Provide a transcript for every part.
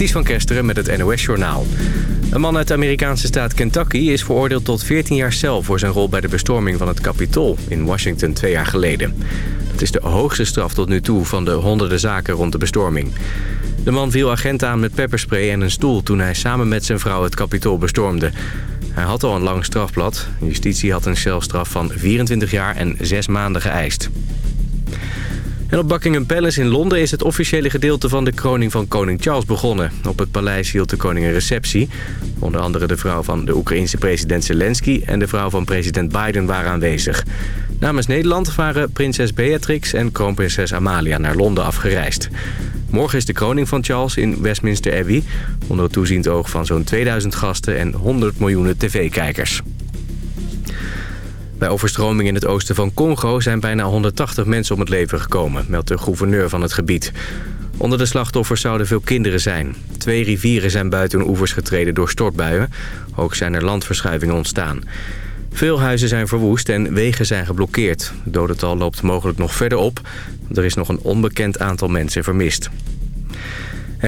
Ties van Kesteren met het NOS-journaal. Een man uit de Amerikaanse staat Kentucky is veroordeeld tot 14 jaar cel... voor zijn rol bij de bestorming van het Capitool in Washington twee jaar geleden. Dat is de hoogste straf tot nu toe van de honderden zaken rond de bestorming. De man viel agenten aan met pepperspray en een stoel... toen hij samen met zijn vrouw het Capitool bestormde. Hij had al een lang strafblad. Justitie had een celstraf van 24 jaar en 6 maanden geëist. Op Buckingham Palace in Londen is het officiële gedeelte van de kroning van koning Charles begonnen. Op het paleis hield de koning een receptie. Onder andere de vrouw van de Oekraïense president Zelensky en de vrouw van president Biden waren aanwezig. Namens Nederland waren prinses Beatrix en kroonprinses Amalia naar Londen afgereisd. Morgen is de kroning van Charles in Westminster Abbey... onder het toeziend oog van zo'n 2000 gasten en 100 miljoen tv-kijkers. Bij overstroming in het oosten van Congo zijn bijna 180 mensen om het leven gekomen, meldt de gouverneur van het gebied. Onder de slachtoffers zouden veel kinderen zijn. Twee rivieren zijn buiten oevers getreden door stortbuien. Ook zijn er landverschuivingen ontstaan. Veel huizen zijn verwoest en wegen zijn geblokkeerd. Het dodental loopt mogelijk nog verder op. Er is nog een onbekend aantal mensen vermist.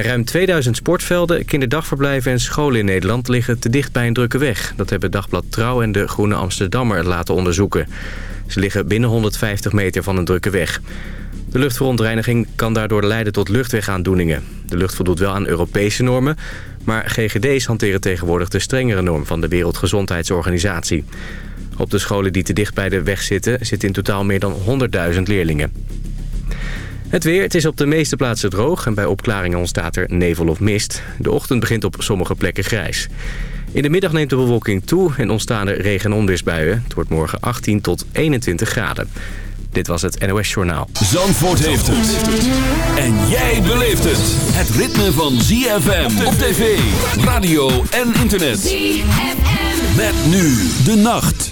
Ruim 2000 sportvelden, kinderdagverblijven en scholen in Nederland liggen te dicht bij een drukke weg. Dat hebben Dagblad Trouw en de Groene Amsterdammer laten onderzoeken. Ze liggen binnen 150 meter van een drukke weg. De luchtverontreiniging kan daardoor leiden tot luchtwegaandoeningen. De lucht voldoet wel aan Europese normen, maar GGD's hanteren tegenwoordig de strengere norm van de Wereldgezondheidsorganisatie. Op de scholen die te dicht bij de weg zitten, zitten in totaal meer dan 100.000 leerlingen. Het weer, het is op de meeste plaatsen droog en bij opklaringen ontstaat er nevel of mist. De ochtend begint op sommige plekken grijs. In de middag neemt de bewolking toe en ontstaan er regen- en onweersbuien. Het wordt morgen 18 tot 21 graden. Dit was het NOS Journaal. Zandvoort heeft het. En jij beleeft het. Het ritme van ZFM op tv, radio en internet. ZFM. Met nu de nacht.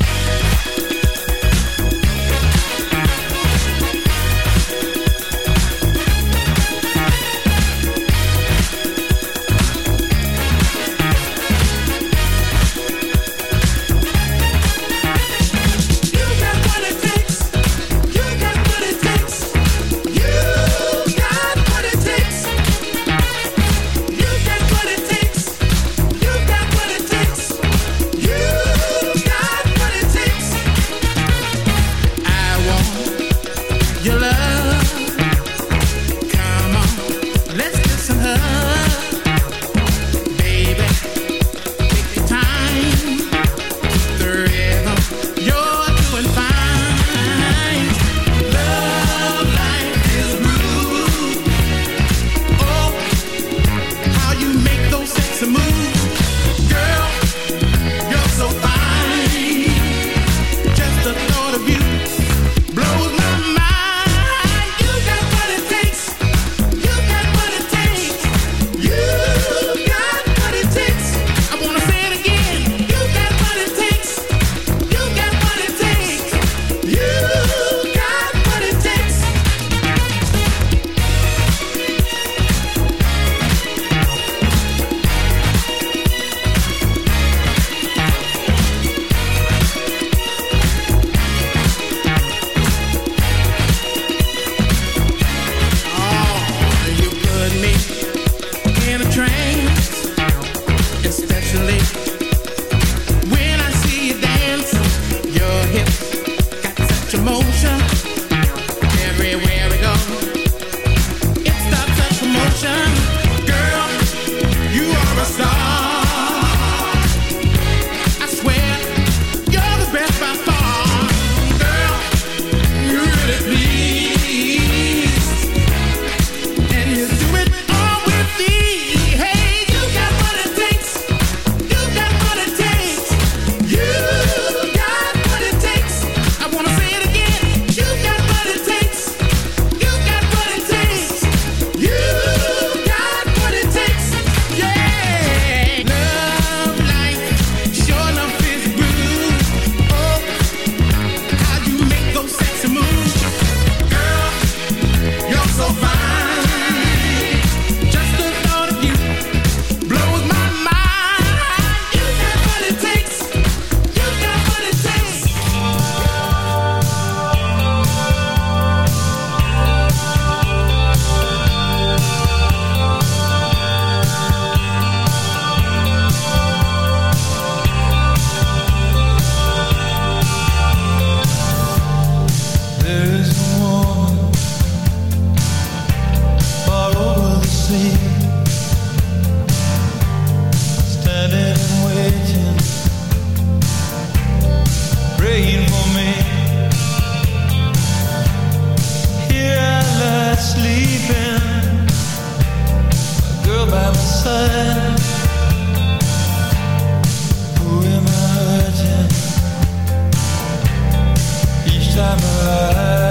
time alive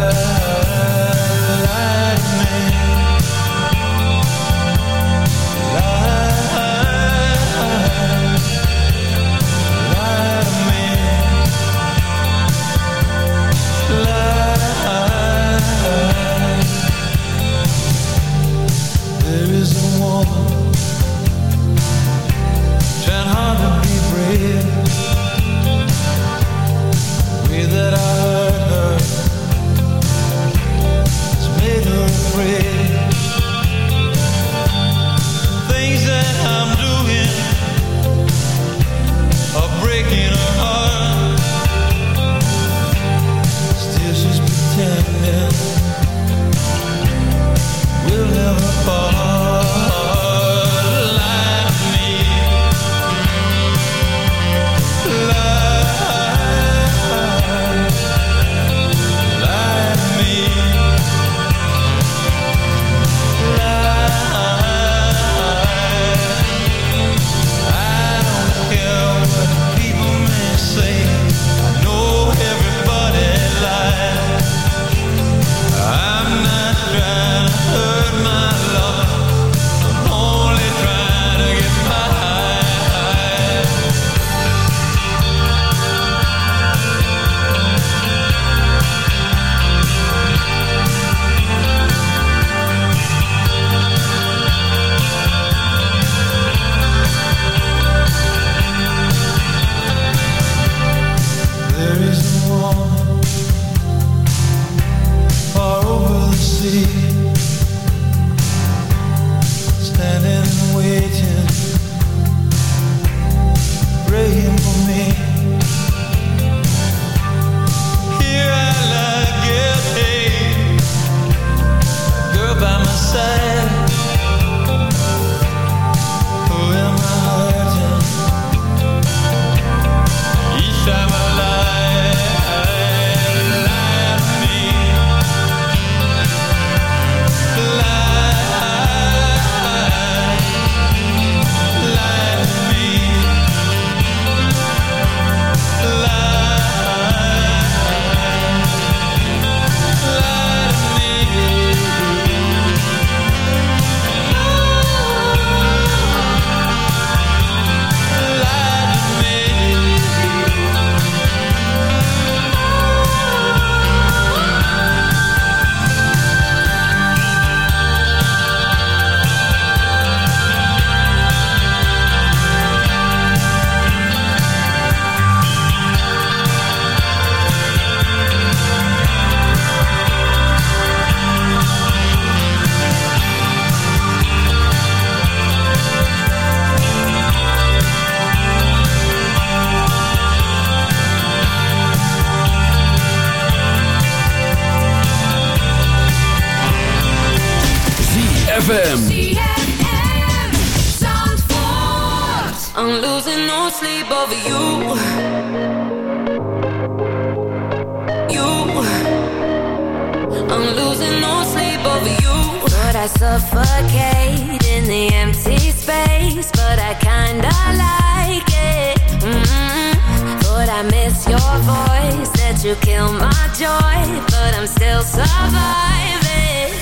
you kill my joy, but I'm still surviving.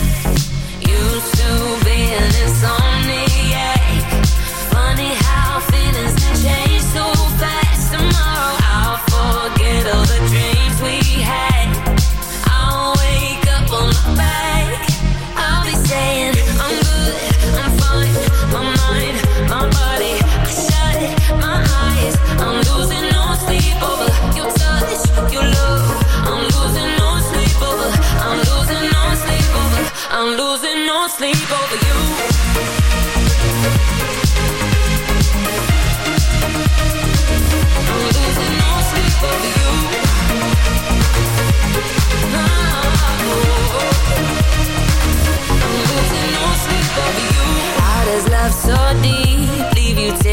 Used to be being insomnia.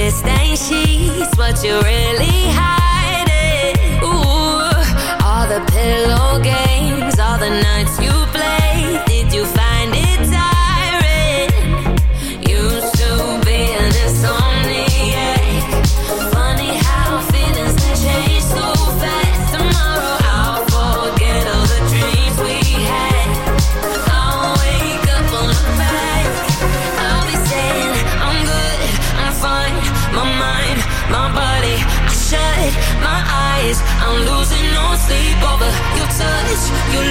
this thing she's what you really hiding. Ooh, all the pillow games, all the nights you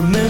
Remember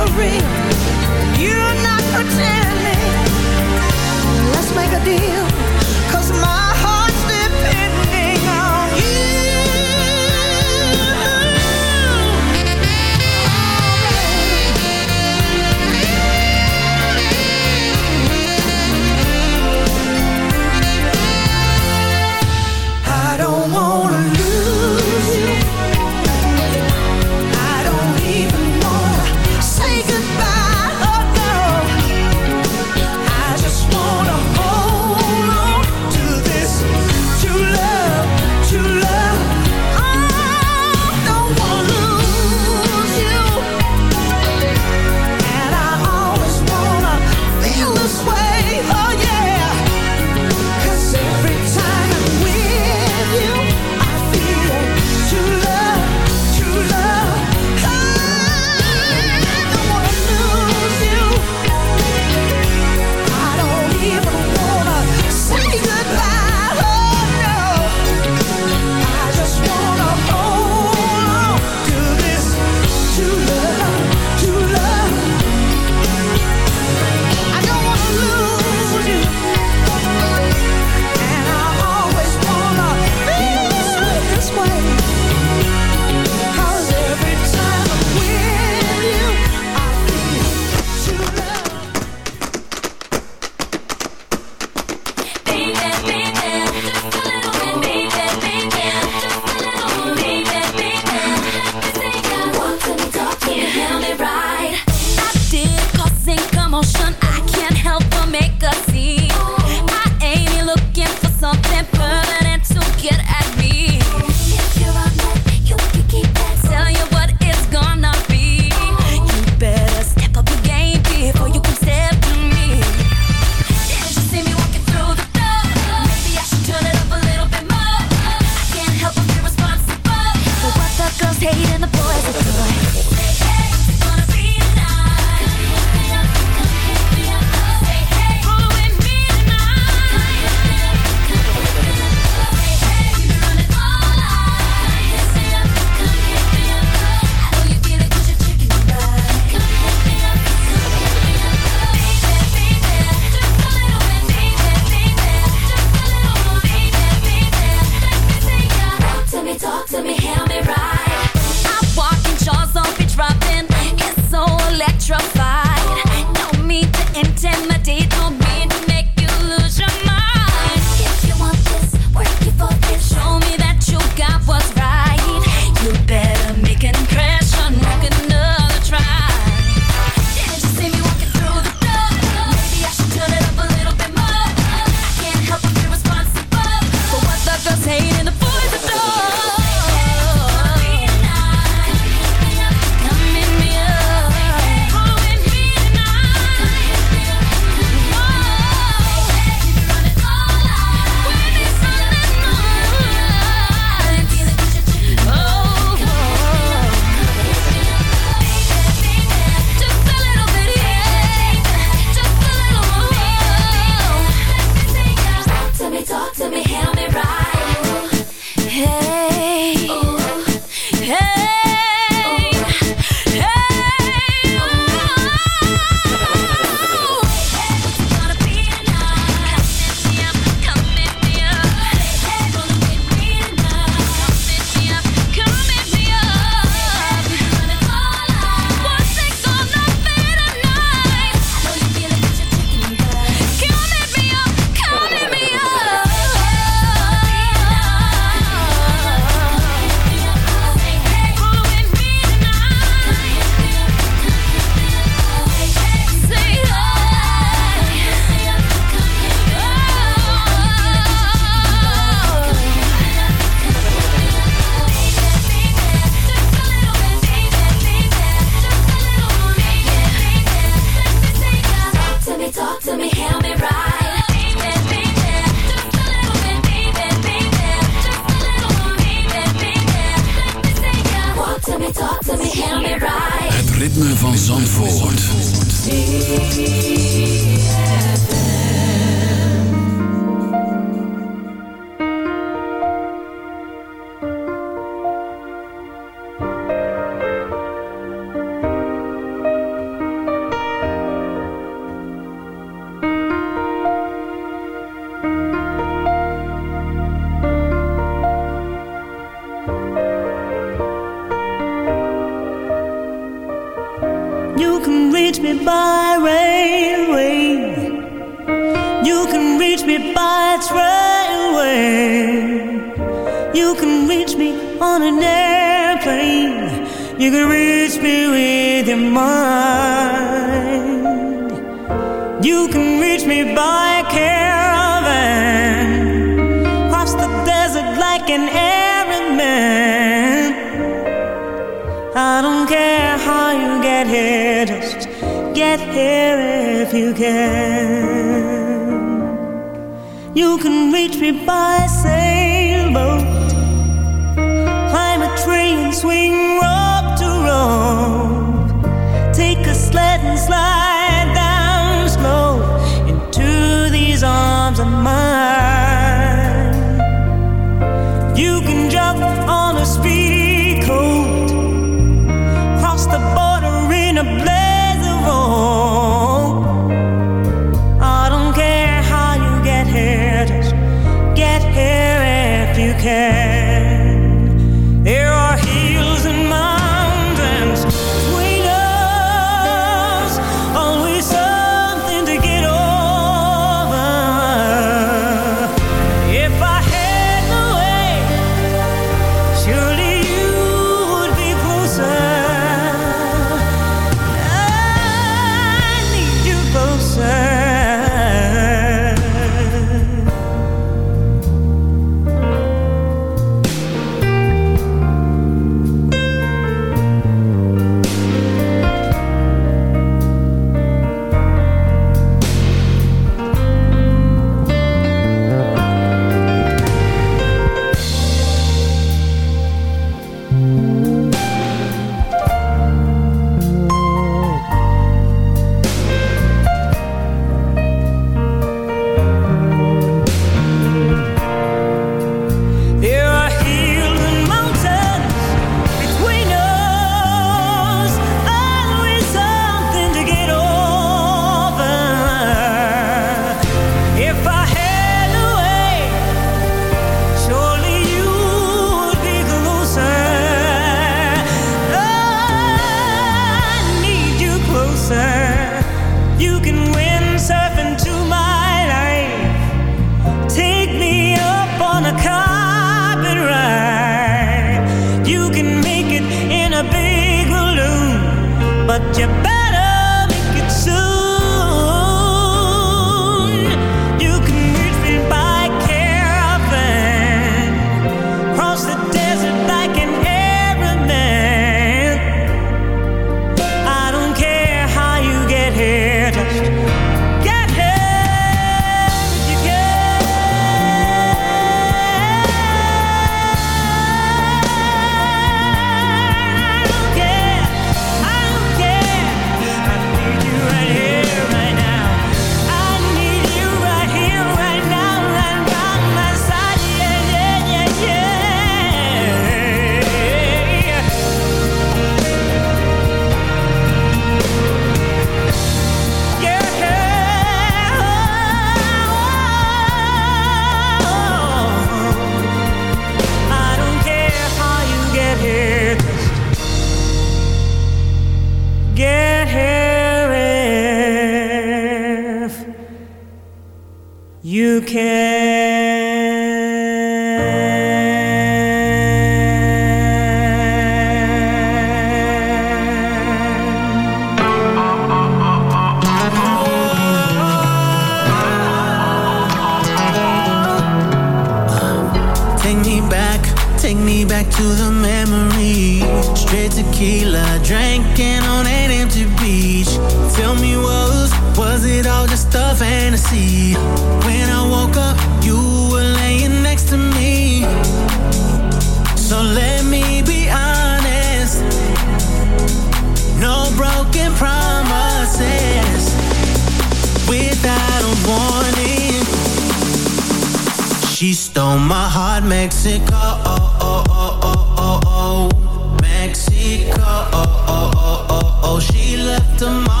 to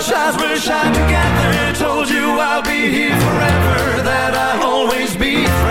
our stars will shine together. Told you I'll be here forever, that I'll always be friends.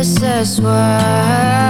SS why.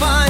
find